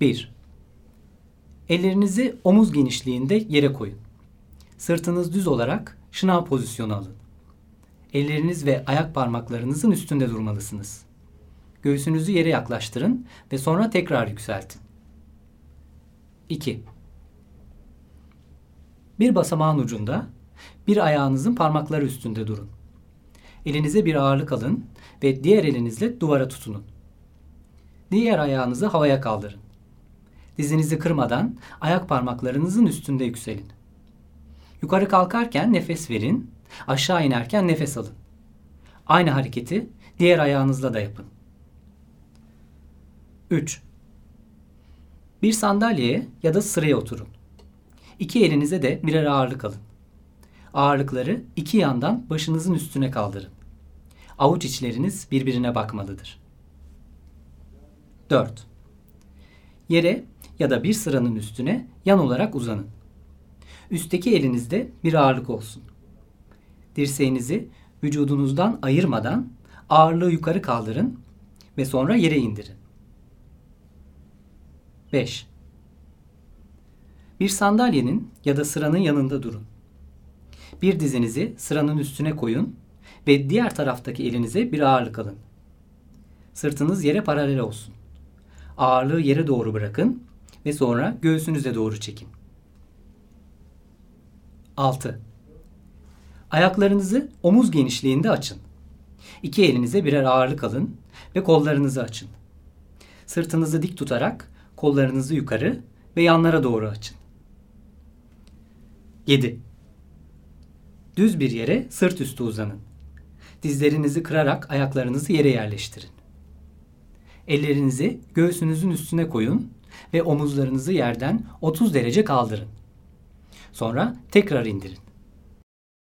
1. Ellerinizi omuz genişliğinde yere koyun. Sırtınız düz olarak şınav pozisyonu alın. Elleriniz ve ayak parmaklarınızın üstünde durmalısınız. Göğsünüzü yere yaklaştırın ve sonra tekrar yükseltin. 2. Bir basamağın ucunda bir ayağınızın parmakları üstünde durun. Elinize bir ağırlık alın ve diğer elinizle duvara tutunun. Diğer ayağınızı havaya kaldırın. Dizinizi kırmadan ayak parmaklarınızın üstünde yükselin. Yukarı kalkarken nefes verin, aşağı inerken nefes alın. Aynı hareketi diğer ayağınızla da yapın. 3. Bir sandalyeye ya da sıraya oturun. İki elinize de birer ağırlık alın. Ağırlıkları iki yandan başınızın üstüne kaldırın. Avuç içleriniz birbirine bakmalıdır. 4. Yere ya da bir sıranın üstüne yan olarak uzanın. Üstteki elinizde bir ağırlık olsun. Dirseğinizi vücudunuzdan ayırmadan ağırlığı yukarı kaldırın ve sonra yere indirin. 5. Bir sandalyenin ya da sıranın yanında durun. Bir dizinizi sıranın üstüne koyun ve diğer taraftaki elinize bir ağırlık alın. Sırtınız yere paralel olsun. Ağırlığı yere doğru bırakın ve sonra göğsünüze doğru çekin. 6. Ayaklarınızı omuz genişliğinde açın. İki elinize birer ağırlık alın ve kollarınızı açın. Sırtınızı dik tutarak kollarınızı yukarı ve yanlara doğru açın. 7. Düz bir yere sırt üstü uzanın. Dizlerinizi kırarak ayaklarınızı yere yerleştirin. Ellerinizi göğsünüzün üstüne koyun ve omuzlarınızı yerden 30 derece kaldırın. Sonra tekrar indirin.